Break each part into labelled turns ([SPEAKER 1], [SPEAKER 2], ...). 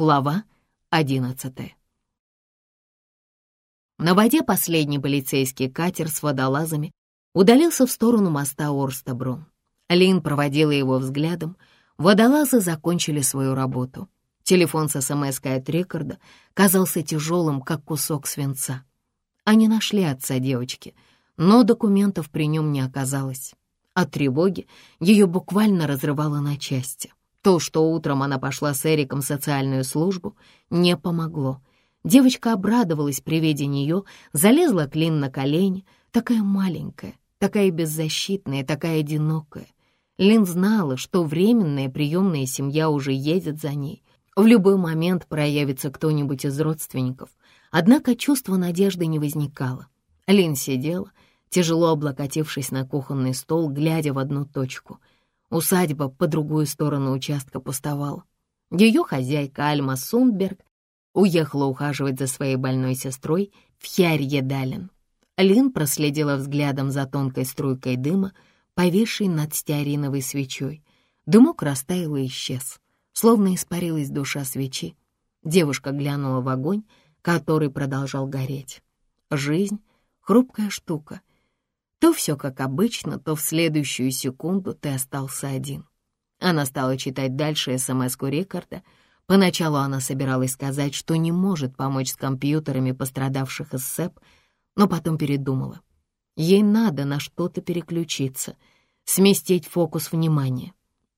[SPEAKER 1] Глава одиннадцатая. На воде последний полицейский катер с водолазами удалился в сторону моста Орстабрун. Лин проводила его взглядом. Водолазы закончили свою работу. Телефон с смс-кой от Рикарда казался тяжелым, как кусок свинца. Они нашли отца девочки, но документов при нем не оказалось. От тревоги ее буквально разрывало на части. То, что утром она пошла с Эриком в социальную службу, не помогло. Девочка обрадовалась при виде нее, залезла к Лин на колени, такая маленькая, такая беззащитная, такая одинокая. Лин знала, что временная приемная семья уже едет за ней. В любой момент проявится кто-нибудь из родственников. Однако чувства надежды не возникало. Лин сидела, тяжело облокотившись на кухонный стол, глядя в одну точку. Усадьба по другую сторону участка пустовала. Ее хозяйка Альма Сундберг уехала ухаживать за своей больной сестрой в Хярьедален. Лин проследила взглядом за тонкой струйкой дыма, повисший над стеариновой свечой. Дымок растаял и исчез, словно испарилась душа свечи. Девушка глянула в огонь, который продолжал гореть. Жизнь — хрупкая штука. То все как обычно, то в следующую секунду ты остался один. Она стала читать дальше СМС-ку Рикарда. Поначалу она собиралась сказать, что не может помочь с компьютерами пострадавших из СЭП, но потом передумала. Ей надо на что-то переключиться, сместить фокус внимания.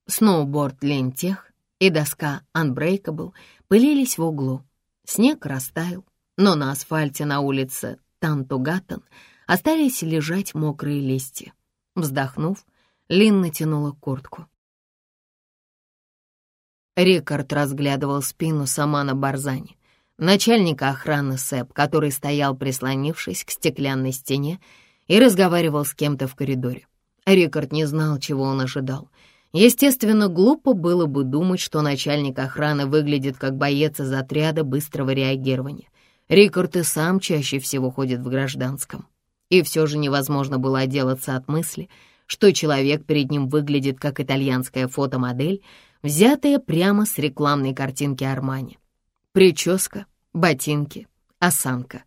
[SPEAKER 1] Сноуборд Лентех и доска Unbreakable пылились в углу. Снег растаял, но на асфальте на улице Тантугатан остались лежать мокрые листья. Вздохнув, Лин натянула куртку. Рикард разглядывал спину Самана Барзани, начальника охраны СЭП, который стоял, прислонившись к стеклянной стене и разговаривал с кем-то в коридоре. Рикард не знал, чего он ожидал. Естественно, глупо было бы думать, что начальник охраны выглядит как боец из отряда быстрого реагирования. Рикард и сам чаще всего ходит в гражданском. И все же невозможно было отделаться от мысли, что человек перед ним выглядит как итальянская фотомодель, взятая прямо с рекламной картинки Армани. Прическа, ботинки, осанка,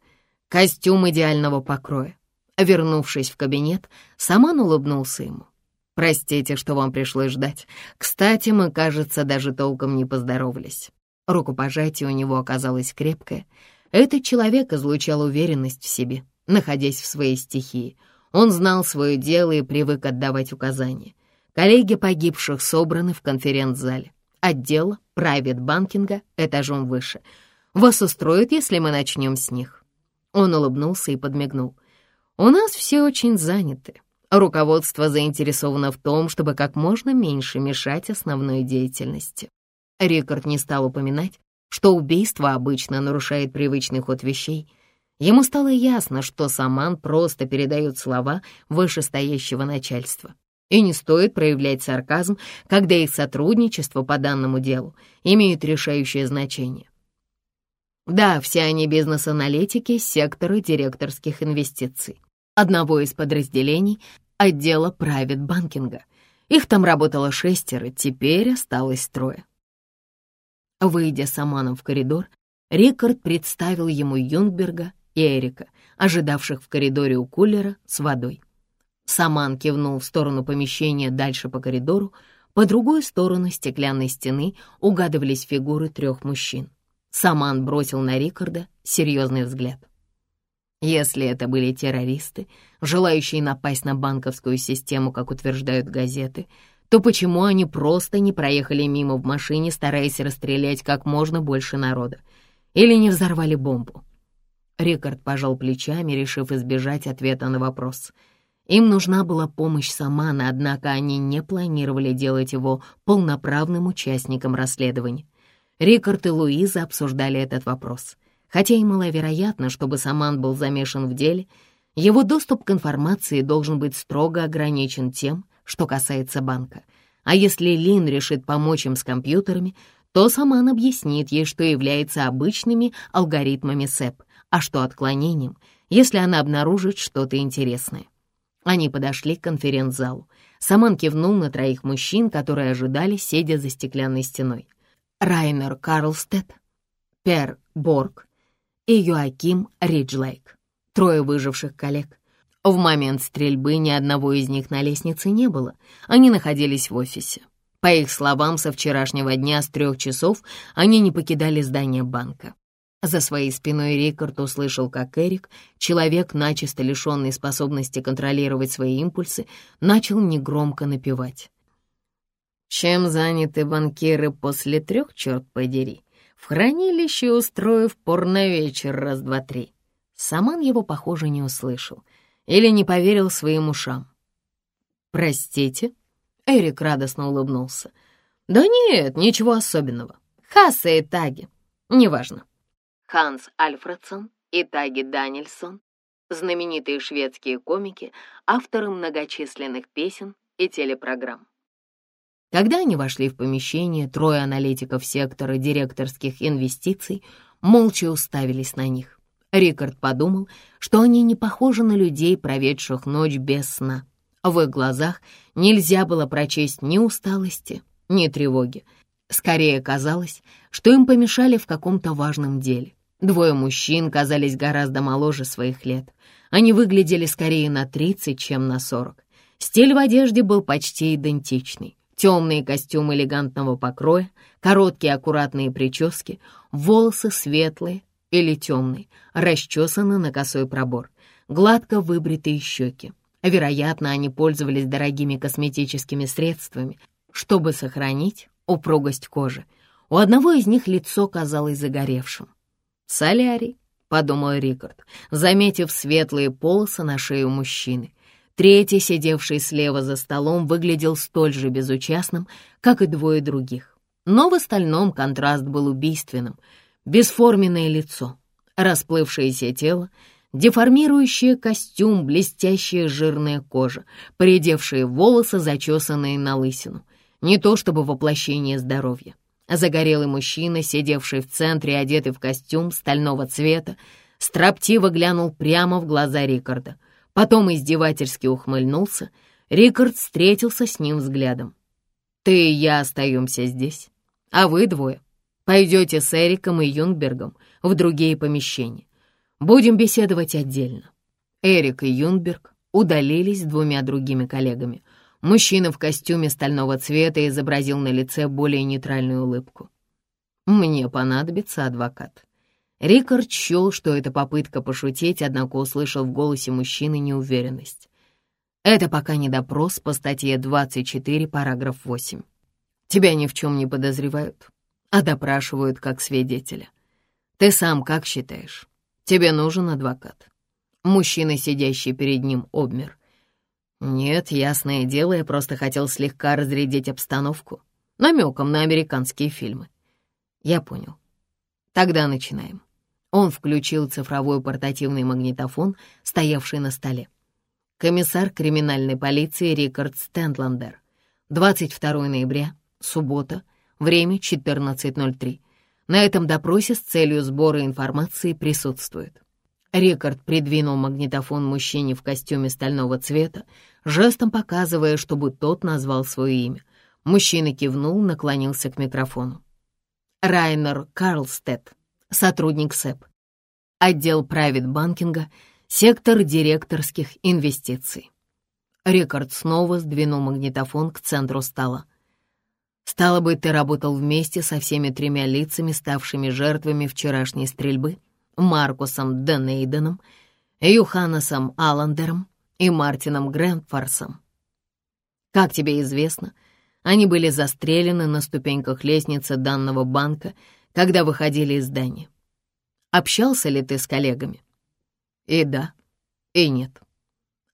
[SPEAKER 1] костюм идеального покроя. Вернувшись в кабинет, Саман улыбнулся ему. «Простите, что вам пришлось ждать. Кстати, мы, кажется, даже толком не поздоровались». Рукопожатие у него оказалось крепкое. Этот человек излучал уверенность в себе, находясь в своей стихии. Он знал свое дело и привык отдавать указания. Коллеги погибших собраны в конференц-зале. Отдел правит банкинга этажом выше. Вас устроит, если мы начнем с них?» Он улыбнулся и подмигнул. У нас все очень заняты. Руководство заинтересовано в том, чтобы как можно меньше мешать основной деятельности. Рикард не стал упоминать, что убийство обычно нарушает привычный ход вещей. Ему стало ясно, что Саман просто передает слова вышестоящего начальства. И не стоит проявлять сарказм, когда их сотрудничество по данному делу имеет решающее значение. Да, все они бизнес-аналитики сектора директорских инвестиций одного из подразделений отдела правит банкинга. Их там работало шестеро, теперь осталось трое. Выйдя с Аманом в коридор, Рикард представил ему Юнгберга и Эрика, ожидавших в коридоре у кулера с водой. Саман кивнул в сторону помещения дальше по коридору, по другую сторону стеклянной стены угадывались фигуры трех мужчин. Саман бросил на Рикарда серьезный взгляд. Если это были террористы, желающие напасть на банковскую систему, как утверждают газеты, то почему они просто не проехали мимо в машине, стараясь расстрелять как можно больше народа? Или не взорвали бомбу? Рикард пожал плечами, решив избежать ответа на вопрос. Им нужна была помощь Самана, однако они не планировали делать его полноправным участником расследования. Рикард и Луиза обсуждали этот вопрос — Хотя и маловероятно, чтобы Саман был замешан в деле, его доступ к информации должен быть строго ограничен тем, что касается банка. А если Лин решит помочь им с компьютерами, то Саман объяснит ей, что является обычными алгоритмами СЭП, а что отклонением, если она обнаружит что-то интересное. Они подошли к конференц-залу. Саман кивнул на троих мужчин, которые ожидали, сидя за стеклянной стеной. Райнер Карлстед, Пер Борг и Йоаким Риджлейк, трое выживших коллег. В момент стрельбы ни одного из них на лестнице не было, они находились в офисе. По их словам, со вчерашнего дня с трех часов они не покидали здание банка. За своей спиной Рикард услышал, как Эрик, человек, начисто лишенный способности контролировать свои импульсы, начал негромко напевать. «Чем заняты банкиры после трех, черт подери? В хранилище устроив порновечер раз-два-три». Саман его, похоже, не услышал или не поверил своим ушам. «Простите?» — Эрик радостно улыбнулся. «Да нет, ничего особенного. Хасса и Таги. Неважно. Ханс Альфредсон и Таги Данильсон, знаменитые шведские комики, авторы многочисленных песен и телепрограмм. Когда они вошли в помещение, трое аналитиков сектора директорских инвестиций молча уставились на них. Рикард подумал, что они не похожи на людей, проведших ночь без сна. В их глазах нельзя было прочесть ни усталости, ни тревоги. Скорее казалось, что им помешали в каком-то важном деле. Двое мужчин казались гораздо моложе своих лет. Они выглядели скорее на 30, чем на 40. Стиль в одежде был почти идентичный. Темные костюмы элегантного покроя, короткие аккуратные прически, волосы светлые или темные, расчесаны на косой пробор, гладко выбритые щеки. Вероятно, они пользовались дорогими косметическими средствами, чтобы сохранить упругость кожи. У одного из них лицо казалось загоревшим. «Солярий», — подумал Рикард, заметив светлые полосы на шее мужчины. Третий, сидевший слева за столом, выглядел столь же безучастным, как и двое других. Но в остальном контраст был убийственным. Бесформенное лицо, расплывшееся тело, деформирующий костюм, блестящая жирная кожа, поредевшие волосы, зачесанные на лысину. Не то чтобы воплощение здоровья. Загорелый мужчина, сидевший в центре, одетый в костюм стального цвета, строптиво глянул прямо в глаза Рикарда. Потом издевательски ухмыльнулся. Рикард встретился с ним взглядом. «Ты и я остаемся здесь, а вы двое пойдете с Эриком и Юнгбергом в другие помещения. Будем беседовать отдельно». Эрик и Юнгберг удалились с двумя другими коллегами — Мужчина в костюме стального цвета изобразил на лице более нейтральную улыбку. «Мне понадобится адвокат». Рикард счел, что это попытка пошутить, однако услышал в голосе мужчины неуверенность. «Это пока не допрос по статье 24, параграф 8. Тебя ни в чем не подозревают, а допрашивают как свидетеля. Ты сам как считаешь? Тебе нужен адвокат?» Мужчина, сидящий перед ним, обмер — «Нет, ясное дело, я просто хотел слегка разрядить обстановку, намеком на американские фильмы». «Я понял. Тогда начинаем». Он включил цифровой портативный магнитофон, стоявший на столе. Комиссар криминальной полиции Рикард Стендландер. 22 ноября, суббота, время 14.03. На этом допросе с целью сбора информации присутствует Рикард придвинул магнитофон мужчине в костюме стального цвета, жестом показывая, чтобы тот назвал свое имя. Мужчина кивнул, наклонился к микрофону. Райнер Карлстед, сотрудник СЭП, отдел правит-банкинга, сектор директорских инвестиций. Рикард снова сдвинул магнитофон к центру стола. «Стало быть, ты работал вместе со всеми тремя лицами, ставшими жертвами вчерашней стрельбы?» Маркусом Денейденом, Юханнесом Аллендером и Мартином Грэнфорсом. Как тебе известно, они были застрелены на ступеньках лестницы данного банка, когда выходили из здания. Общался ли ты с коллегами? И да, и нет.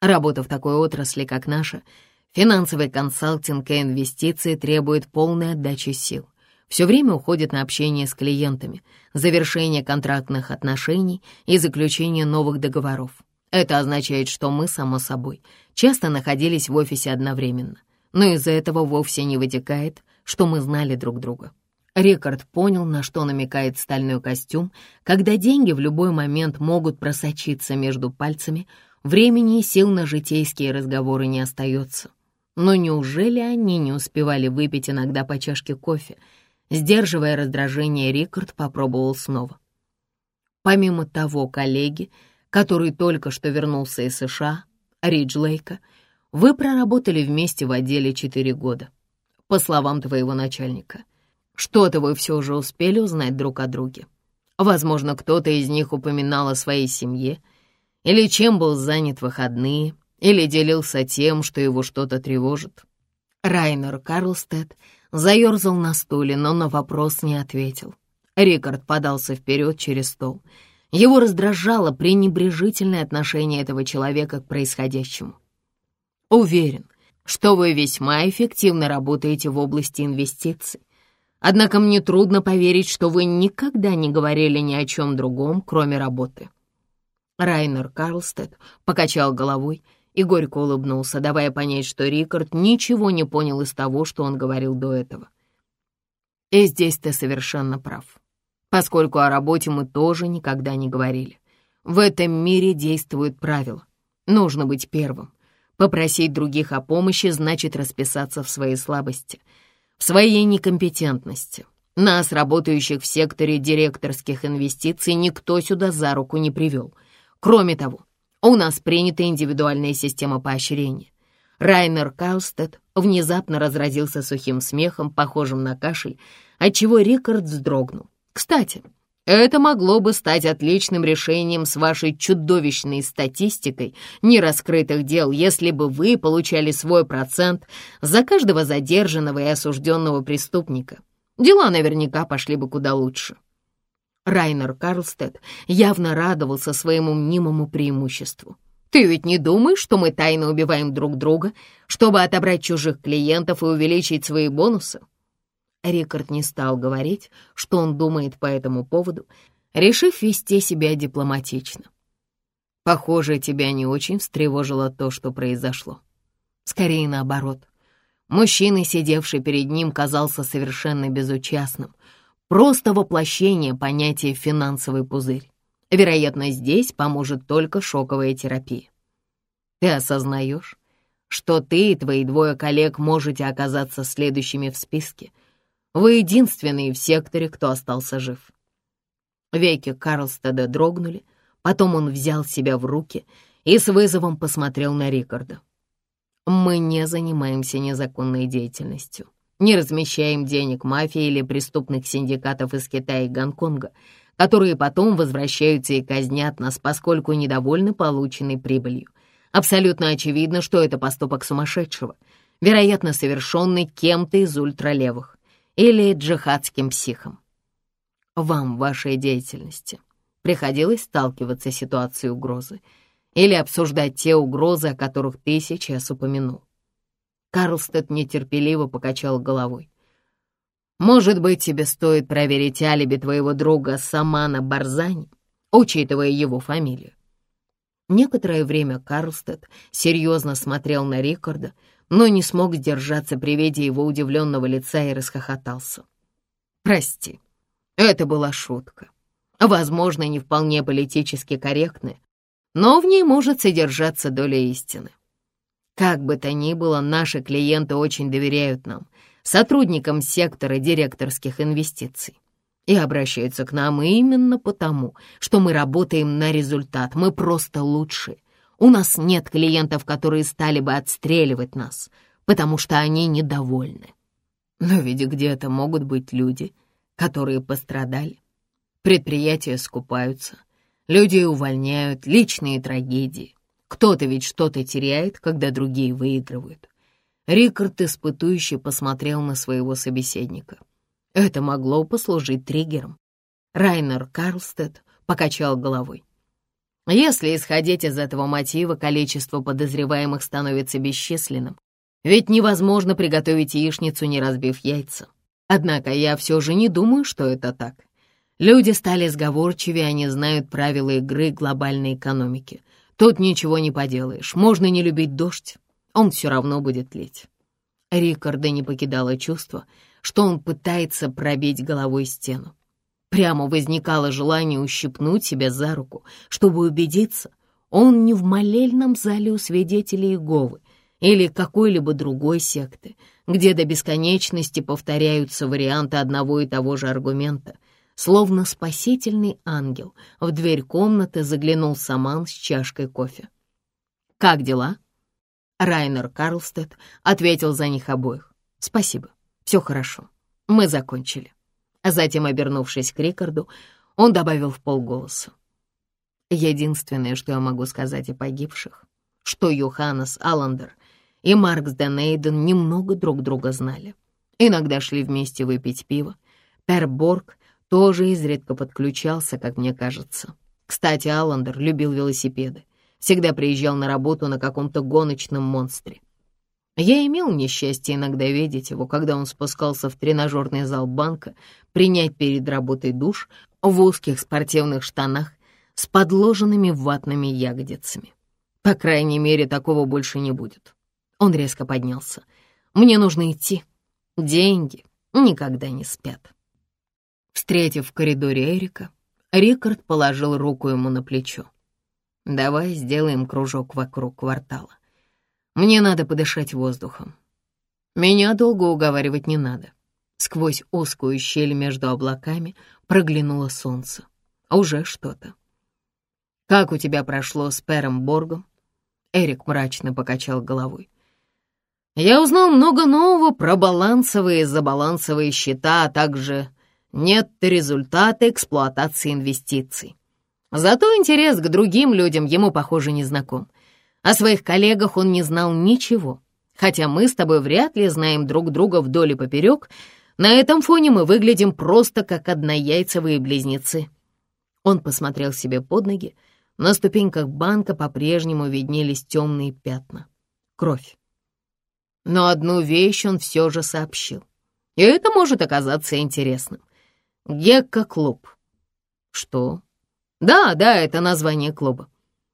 [SPEAKER 1] Работа в такой отрасли, как наша, финансовый консалтинг и инвестиции требует полной отдачи сил все время уходит на общение с клиентами, завершение контрактных отношений и заключение новых договоров. Это означает, что мы, само собой, часто находились в офисе одновременно, но из-за этого вовсе не вытекает, что мы знали друг друга. Рикард понял, на что намекает стальной костюм, когда деньги в любой момент могут просочиться между пальцами, времени и сил на житейские разговоры не остается. Но неужели они не успевали выпить иногда по чашке кофе — Сдерживая раздражение, Рикард попробовал снова. Помимо того коллеги, который только что вернулся из США, Риджлейка, вы проработали вместе в отделе четыре года. По словам твоего начальника, что-то вы все же успели узнать друг о друге. Возможно, кто-то из них упоминал о своей семье, или чем был занят в выходные, или делился тем, что его что-то тревожит. Райнер Карлстед заерзал на стуле, но на вопрос не ответил. Рикард подался вперед через стол. Его раздражало пренебрежительное отношение этого человека к происходящему. «Уверен, что вы весьма эффективно работаете в области инвестиций. Однако мне трудно поверить, что вы никогда не говорили ни о чем другом, кроме работы». Райнер Карлстед покачал головой и горько улыбнулся, давая понять, что Рикард ничего не понял из того, что он говорил до этого. «И здесь ты совершенно прав, поскольку о работе мы тоже никогда не говорили. В этом мире действуют правила. Нужно быть первым. Попросить других о помощи значит расписаться в своей слабости — в своей некомпетентности. Нас, работающих в секторе директорских инвестиций, никто сюда за руку не привел. Кроме того, у нас принята индивидуальная система поощрения. Райнер Калстед внезапно разразился сухим смехом, похожим на кашель, отчего Рикард вздрогнул. «Кстати, это могло бы стать отличным решением с вашей чудовищной статистикой нераскрытых дел, если бы вы получали свой процент за каждого задержанного и осужденного преступника. Дела наверняка пошли бы куда лучше. Райнер Карлстед явно радовался своему мнимому преимуществу. «Ты ведь не думаешь, что мы тайно убиваем друг друга, чтобы отобрать чужих клиентов и увеличить свои бонусы?» Рикард не стал говорить, что он думает по этому поводу, решив вести себя дипломатично. «Похоже, тебя не очень встревожило то, что произошло. Скорее наоборот. Мужчина, сидевший перед ним, казался совершенно безучастным. Просто воплощение понятия «финансовый пузырь». Вероятно, здесь поможет только шоковая терапия. Ты осознаешь, что ты и твои двое коллег можете оказаться следующими в списке — вы единственные в секторе, кто остался жив». Веки Карлстеда дрогнули, потом он взял себя в руки и с вызовом посмотрел на Рикарда. «Мы не занимаемся незаконной деятельностью, не размещаем денег мафии или преступных синдикатов из Китая и Гонконга, которые потом возвращаются и казнят нас, поскольку недовольны полученной прибылью. Абсолютно очевидно, что это поступок сумасшедшего, вероятно, совершенный кем-то из ультралевых или джихадским психом. Вам в вашей деятельности приходилось сталкиваться с ситуацией угрозы или обсуждать те угрозы, о которых ты сейчас упомянул? Карлстед нетерпеливо покачал головой. Может быть, тебе стоит проверить алиби твоего друга Самана Барзани, учитывая его фамилию. Некоторое время Карлстед серьезно смотрел на Рикарда, но не смог сдержаться при виде его удивленного лица и расхохотался. «Прости, это была шутка. Возможно, не вполне политически корректная, но в ней может содержаться доля истины. Как бы то ни было, наши клиенты очень доверяют нам, сотрудникам сектора директорских инвестиций, и обращаются к нам именно потому, что мы работаем на результат, мы просто лучшие, у нас нет клиентов, которые стали бы отстреливать нас, потому что они недовольны. Но ведь где-то могут быть люди, которые пострадали. Предприятия скупаются, людей увольняют, личные трагедии. Кто-то ведь что-то теряет, когда другие выигрывают. Рикард испытующе посмотрел на своего собеседника. Это могло послужить триггером. Райнер Карлстед покачал головой. Если исходить из этого мотива, количество подозреваемых становится бесчисленным, ведь невозможно приготовить яичницу, не разбив яйца. Однако я все же не думаю, что это так. Люди стали сговорчивее, они знают правила игры глобальной экономики. Тут ничего не поделаешь, можно не любить дождь, он все равно будет лить. Рикарда не покидало чувство, что он пытается пробить головой стену. Прямо возникало желание ущипнуть себя за руку, чтобы убедиться, он не в молельном зале у свидетелей Иеговы или какой-либо другой секты, где до бесконечности повторяются варианты одного и того же аргумента. Словно спасительный ангел, в дверь комнаты заглянул Саман с чашкой кофе. «Как дела?» Райнер Карлстед ответил за них обоих. «Спасибо, все хорошо, мы закончили». А затем, обернувшись к Рикарду, он добавил в полголоса. «Единственное, что я могу сказать о погибших, что Йоханнес Аллендер и Маркс Денейден немного друг друга знали. Иногда шли вместе выпить пиво. Пер Борг тоже изредка подключался, как мне кажется. Кстати, Аллендер любил велосипеды. Всегда приезжал на работу на каком-то гоночном монстре. Я имел несчастье иногда видеть его, когда он спускался в тренажерный зал банка, принять перед работой душ в узких спортивных штанах с подложенными ватными ягодицами. По крайней мере, такого больше не будет. Он резко поднялся. «Мне нужно идти. Деньги никогда не спят». Встретив в коридоре Эрика, Рикард положил руку ему на плечо. «Давай сделаем кружок вокруг квартала. Мне надо подышать воздухом. Меня долго уговаривать не надо». Сквозь узкую щель между облаками проглянуло солнце. Уже что-то. «Как у тебя прошло с Пером Боргом?» Эрик мрачно покачал головой. Я узнал много нового про балансовые и забалансовые счета, а также нет результата эксплуатации инвестиций. Зато интерес к другим людям ему, похоже, не знаком. О своих коллегах он не знал ничего. Хотя мы с тобой вряд ли знаем друг друга вдоль и поперек, на этом фоне мы выглядим просто как однояйцевые близнецы. Он посмотрел себе под ноги. На ступеньках банка по-прежнему виднелись темные пятна. Кровь. Но одну вещь он все же сообщил. И это может оказаться интересным. Гекко-клуб. Что? Да, да, это название клуба.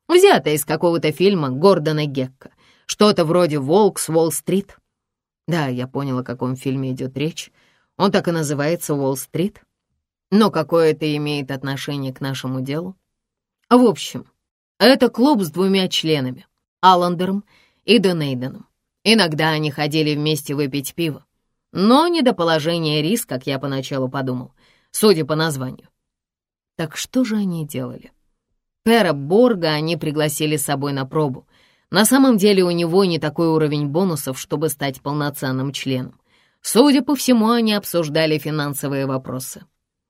[SPEAKER 1] Взято из какого-то фильма Гордона Гекка. Что-то вроде «Волк с Уолл-стрит». Да, я понял, о каком фильме идет речь. Он так и называется «Уолл-стрит». Но какое это имеет отношение к нашему делу? В общем, это клуб с двумя членами — Аллендером и Донейденом. Иногда они ходили вместе выпить пиво. Но не до положения рис, как я поначалу подумал, судя по названию. Так что же они делали? Пера Борга они пригласили с собой на пробу. На самом деле у него не такой уровень бонусов, чтобы стать полноценным членом. Судя по всему, они обсуждали финансовые вопросы.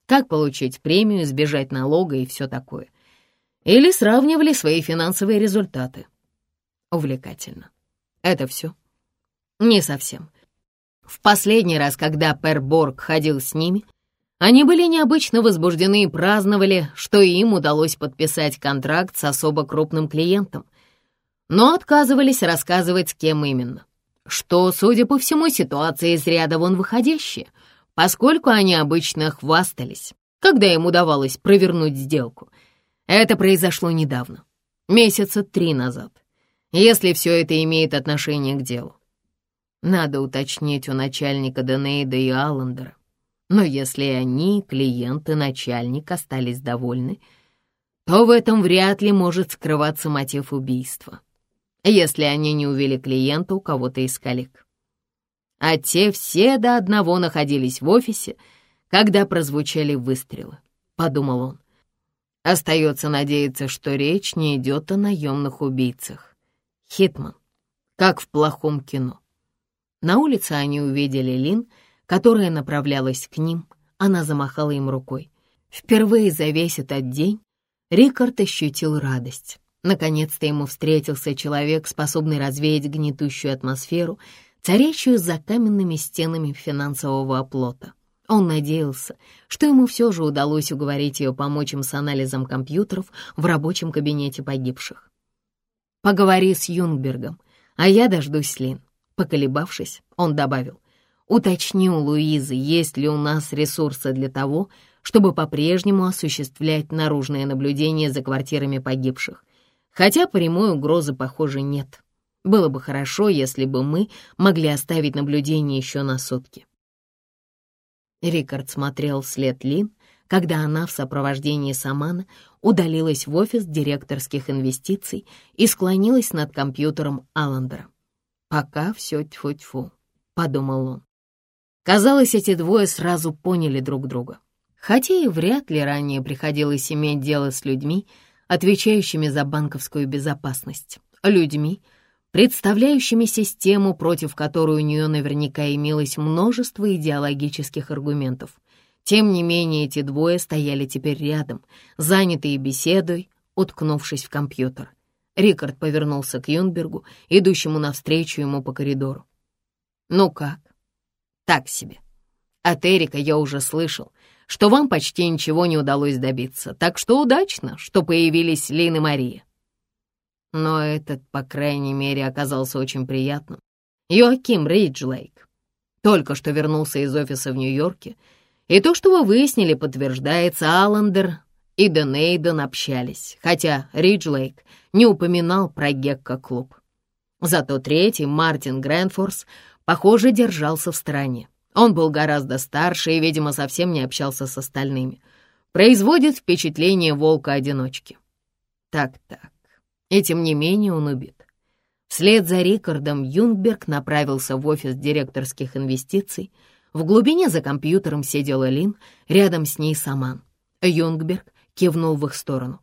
[SPEAKER 1] Как получить премию, избежать налога и все такое. Или сравнивали свои финансовые результаты. Увлекательно. Это все. Не совсем. В последний раз, когда Пер Борг ходил с ними, они были необычно возбуждены и праздновали, что им удалось подписать контракт с особо крупным клиентом, но отказывались рассказывать, с кем именно. Что, судя по всему, ситуация из ряда вон выходящая, поскольку они обычно хвастались, когда им удавалось провернуть сделку. Это произошло недавно, месяца три назад, если все это имеет отношение к делу. Надо уточнить у начальника Денейда и Аллендера. Но если они, клиенты, начальник, остались довольны, то в этом вряд ли может скрываться мотив убийства, если они не увели клиента у кого-то из коллег. А те все до одного находились в офисе, когда прозвучали выстрелы, — подумал он. Остается надеяться, что речь не идет о наемных убийцах. Хитман, как в плохом кино. На улице они увидели Лин, которая направлялась к ним. Она замахала им рукой. Впервые за весь этот день Рикард ощутил радость. Наконец-то ему встретился человек, способный развеять гнетущую атмосферу, царящую за каменными стенами финансового оплота. Он надеялся, что ему все же удалось уговорить ее помочь им с анализом компьютеров в рабочем кабинете погибших. «Поговори с Юнгбергом, а я дождусь Лин. Поколебавшись, он добавил, «Уточни у Луизы, есть ли у нас ресурсы для того, чтобы по-прежнему осуществлять наружное наблюдение за квартирами погибших, хотя прямой угрозы, похоже, нет. Было бы хорошо, если бы мы могли оставить наблюдение еще на сутки». Рикард смотрел вслед Лин, когда она в сопровождении Самана удалилась в офис директорских инвестиций и склонилась над компьютером Аллендера. Пока все тьфу-тьфу. подумал он. Казалось, эти двое сразу поняли друг друга. Хотя и вряд ли ранее приходилось иметь дело с людьми, отвечающими за банковскую безопасность. Людьми, представляющими систему, против которой у нее наверняка имелось множество идеологических аргументов. Тем не менее, эти двое стояли теперь рядом, занятые беседой, уткнувшись в компьютер. Рикард повернулся к Юнбергу, идущему навстречу ему по коридору. «Ну как?» «Так себе. От Эрика я уже слышал, что вам почти ничего не удалось добиться, так что удачно, что появились Лин и Мария. Но этот, по крайней мере, оказался очень приятным. Йоаким Рейджлейк только что вернулся из офиса в Нью-Йорке, и то, что вы выяснили, подтверждается, Аллендер и Денейден общались, хотя Риджлейк не упоминал про Гекко-клуб. Зато третий, Мартин Грэнфорс, похоже, держался в стороне. Он был гораздо старше и, видимо, совсем не общался с остальными. Производит впечатление волка-одиночки. Так-так. И тем не менее он убит. Вслед за Рикардом Юнгберг направился в офис директорских инвестиций. В глубине за компьютером сидела Лин, рядом с ней Саман. Юнгберг кивнул в их сторону.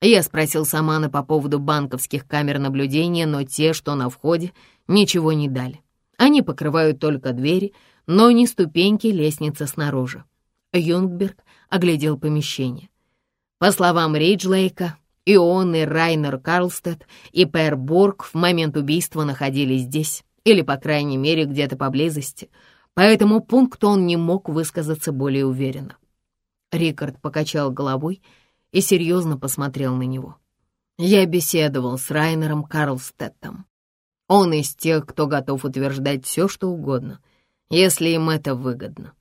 [SPEAKER 1] Я спросил Самана по поводу банковских камер наблюдения, но те, что на входе, ничего не дали. Они покрывают только двери, но не ступеньки лестницы снаружи. Юнгберг оглядел помещение. По словам Риджлейка, и он, и Райнер Карлстед, и Пэр Борг в момент убийства находились здесь, или, по крайней мере, где-то поблизости, по этому он не мог высказаться более уверенно. Рикард покачал головой и серьезно посмотрел на него. Я беседовал с Райнером Карлстеттом. Он из тех, кто готов утверждать все, что угодно — если им это выгодно,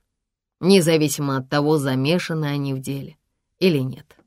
[SPEAKER 1] независимо от того, замешаны они в деле или нет.